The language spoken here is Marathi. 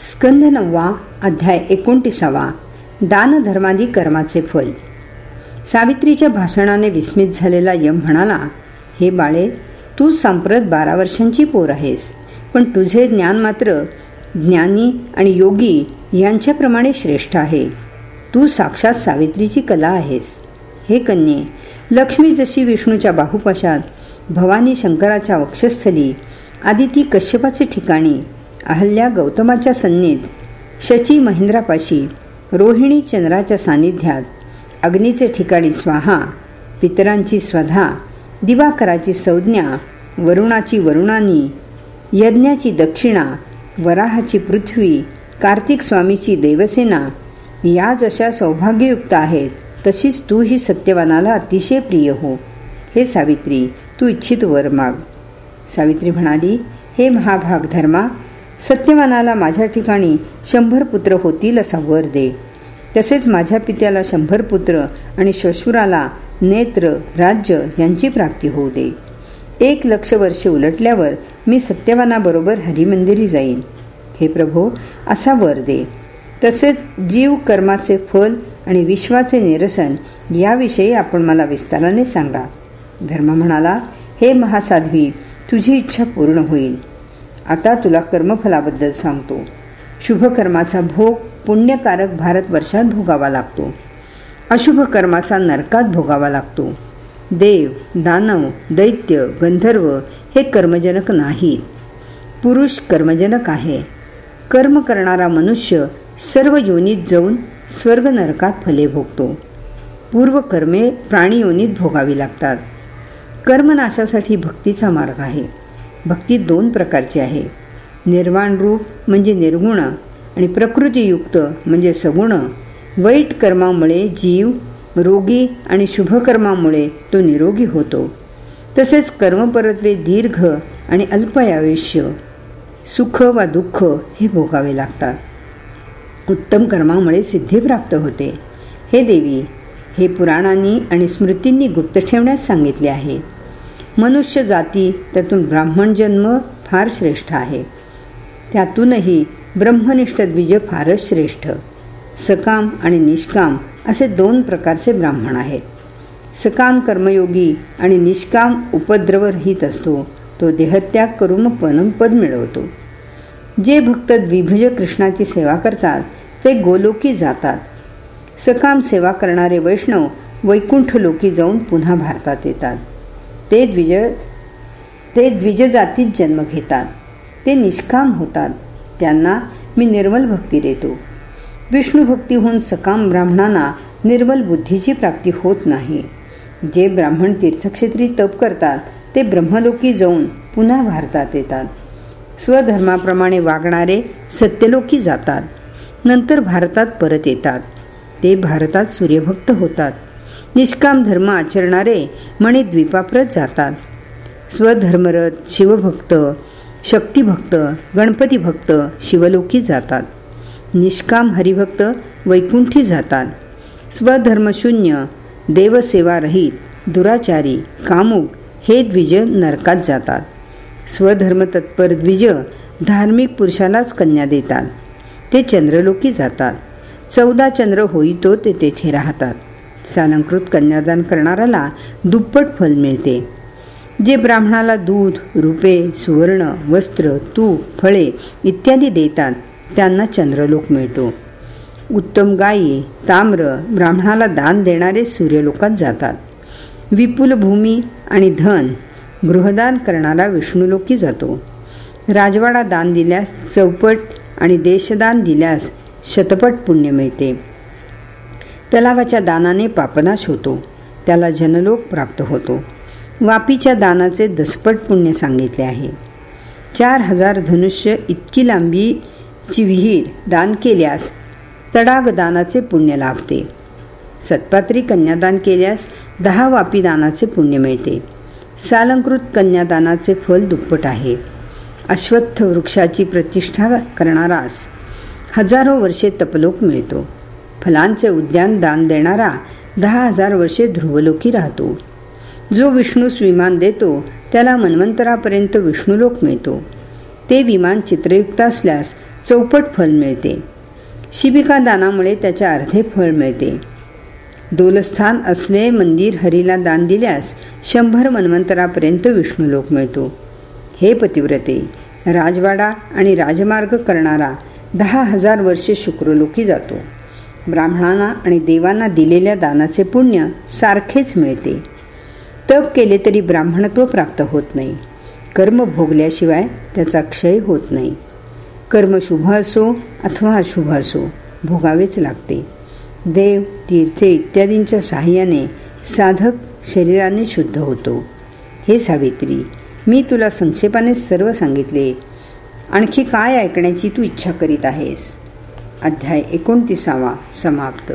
स्कंद नववा अध्याय एकोणतीसावा. दानधर्मादी कर्माचे फल. सावित्रीच्या भाषणाने विस्मित झालेला यम म्हणाला हे बाळे तू सांप्रत बारा वर्षांची पोर आहेस पण तुझे ज्ञान मात्र ज्ञानी आणि योगी यांच्याप्रमाणे श्रेष्ठ आहे. तू साक्षात सावित्रीची कला आहेस. हे कन्ये लक्ष्मी जशी विष्णूच्या बाहुपाशात भवानी शंकराच्या वक्षस्थली आदिती कश्यपाचे ठिकाणी अहल्या गौतमाच्या सन्नीत शची महेंद्रापाशी रोहिणी चंद्राच्या सानिध्यात अग्नीचे ठिकाणी स्वाहा पितरांची स्वधा दिवाकराची संज्ञा वरुणाची वरुणानी यज्ञाची दक्षिणा वराहाची पृथ्वी कार्तिक स्वामीची देवसेना या जशा सौभाग्ययुक्त आहेत तशीच तू ही सत्यवानाला अतिशय प्रिय हो. हे सावित्री तू इच्छित वर माग. सावित्री म्हणाली हे महाभाग धर्मा सत्यवानाला माझ्या ठिकाणी शंभर पुत्र होतील असा वर दे. तसेच माझ्या पित्याला शंभर पुत्र आणि श्वशुराला नेत्र राज्य यांची प्राप्ती होऊ दे. एक लक्ष वर्षे उलटल्यावर मी सत्यवानाबरोबर हरिमंदिरी जाईन. हे प्रभो असा वर दे. तसेच जीव कर्माचे फल आणि विश्वाचे निरसन याविषयी आपण मला विस्ताराने सांगा. धर्म म्हणाला हे महासाध्वी तुझी इच्छा पूर्ण होईल. आता तुला कर्मफलाबद्दल सांगतो. शुभ कर्माचा भोग पुण्यकारक भारत वर्षात भोगावा लागतो. अशुभ कर्माचा नरकात भोगावा लागतो. देव दानव दैत्य गंधर्व हे कर्मजनक नाही. पुरुष कर्मजनक आहे. कर्म करणारा मनुष्य सर्व योनीत जाऊन स्वर्ग नरकात फले भोगतो. पूर्व कर्मे प्राणी योनीत भोगावी लागतात. कर्मनाशासाठी भक्तीचा मार्ग आहे. भक्ती दोन प्रकारची आहे. निर्वाण रूप म्हणजे निर्गुण आणि प्रकृतीयुक्त म्हणजे सगुण. वाईट कर्मामुळे जीव रोगी आणि शुभकर्मामुळे तो निरोगी होतो. तसेच कर्मपरत्वे दीर्घ आणि अल्पयायुष्य. सुख वा दुःख हे भोगावे लागतात. उत्तम कर्मामुळे सिद्धी प्राप्त होते. हे देवी हे पुराणांनी आणि स्मृतींनी गुप्त ठेवण्यास सांगितले आहे. मनुष्य जाती त्यातून ब्राह्मण जन्म फार श्रेष्ठ आहे. त्यातूनही ब्रह्मनिष्ठ द्विज फारच श्रेष्ठ. सकाम आणि निष्काम असे दोन प्रकारचे ब्राह्मण आहेत. सकाम कर्मयोगी आणि निष्काम उपद्रवरहित असतो. तो देहत्याग करून पद मिळवतो. जे भक्त द्विभुज कृष्णाची सेवा करतात ते गोलोकी जातात. सकाम सेवा करणारे वैष्णव वैकुंठ लोकी जाऊन पुन्हा भारतात येतात. ते द्विज ते द्विजजातीत जन्म घेतात. ते निष्काम होतात. त्यांना मी निर्मल भक्ती देतो. विष्णू भक्तीहून सकाम ब्राह्मणांना निर्मल बुद्धीची प्राप्ती होत नाही. जे ब्राह्मण तीर्थक्षेत्री तप करतात ते ब्रह्मलोकी जाऊन पुन्हा भारतात येतात. स्वधर्माप्रमाणे वागणारे सत्यलोकी जातात. नंतर भारतात परत येतात. ते भारतात सूर्यभक्त होतात. निष्काम धर्म आचरणारे मणिद्वीपाप्रत जातात. स्वधर्मरथ शिवभक्त शक्तिभक्त गणपती भक्त शिवलोकी जातात. निष्काम हरिभक्त वैकुंठी जातात. स्वधर्मशून्य देवसेवारहित दुराचारी कामुक हे द्विज नरकात जातात. स्वधर्म तत्पर द्विज धार्मिक पुरुषालाच कन्या देतात. ते चंद्रलोकी जातात. चौदा चंद्र होईतो ते तेथे राहतात. सालंकृत कन्यादान करणाऱ्याला दुप्पट फल मिळते. जे ब्राह्मणाला दूध रुपे सुवर्ण वस्त्र तूप फळे इत्यादी देतात त्यांना चंद्रलोक मिळतो. उत्तम गायी ताम्र ब्राह्मणाला दान देणारे सूर्यलोकात जातात. विपुल भूमी आणि धन गृहदान करणारा विष्णुलोकी जातो. राजवाडा दान दिल्यास चौपट आणि देशदान दिल्यास शतपट पुण्य मिळते. तलावाच्या दानाने पापनाश होतो. त्याला जनलोक प्राप्त होतो. वापीच्या दानाचे दसपट पुण्य सांगितले आहे. चार हजार धनुष्य इतकी लांबीची विहीर दान केल्यास तडाग दानाचे पुण्य लाभते. सत्पात्री कन्यादान केल्यास दहा वापी दानाचे पुण्य मिळते. सालंकृत कन्यादानाचे फल दुप्पट आहे. अश्वत्थ वृक्षाची प्रतिष्ठा करणारास हजारो वर्षे तपलोक मिळतो. फलांचे उद्यान दान देणारा दहा हजार वर्षे ध्रुवलोकी राहतो. जो विष्णूस विमान देतो त्याला मन्वंतरापर्यंत विष्णुलोक मिळतो. ते विमान चित्रयुक्त असल्यास चौपट फल मिळते. शिबिका दानामुळे त्याच्या अर्धे फळ मिळते. दोलस्थान असले मंदिर हरीला दान दिल्यास शंभर मन्वंतरापर्यंत विष्णुलोक मिळतो. हे पतिव्रते राजवाडा आणि राजमार्ग करणारा दहा हजार वर्षे शुक्रलोकी जातो. ब्राह्मणांना आणि देवांना दिलेल्या दानाचे पुण्य सारखेच मिळते. तप केले तरी ब्राह्मणत्व प्राप्त होत नाही. कर्म भोगल्याशिवाय त्याचा क्षय होत नाही. कर्म शुभ असो अथवा अशुभ असो भोगावेच लागते. देव तीर्थे इत्यादींच्या सहाय्याने साधक शरीराने शुद्ध होतो. हे सावित्री मी तुला संक्षेपाने सर्व सांगितले. आणखी काय ऐकण्याची तू इच्छा करीत आहेस? अध्याय एकोणतीसावा समाप्त.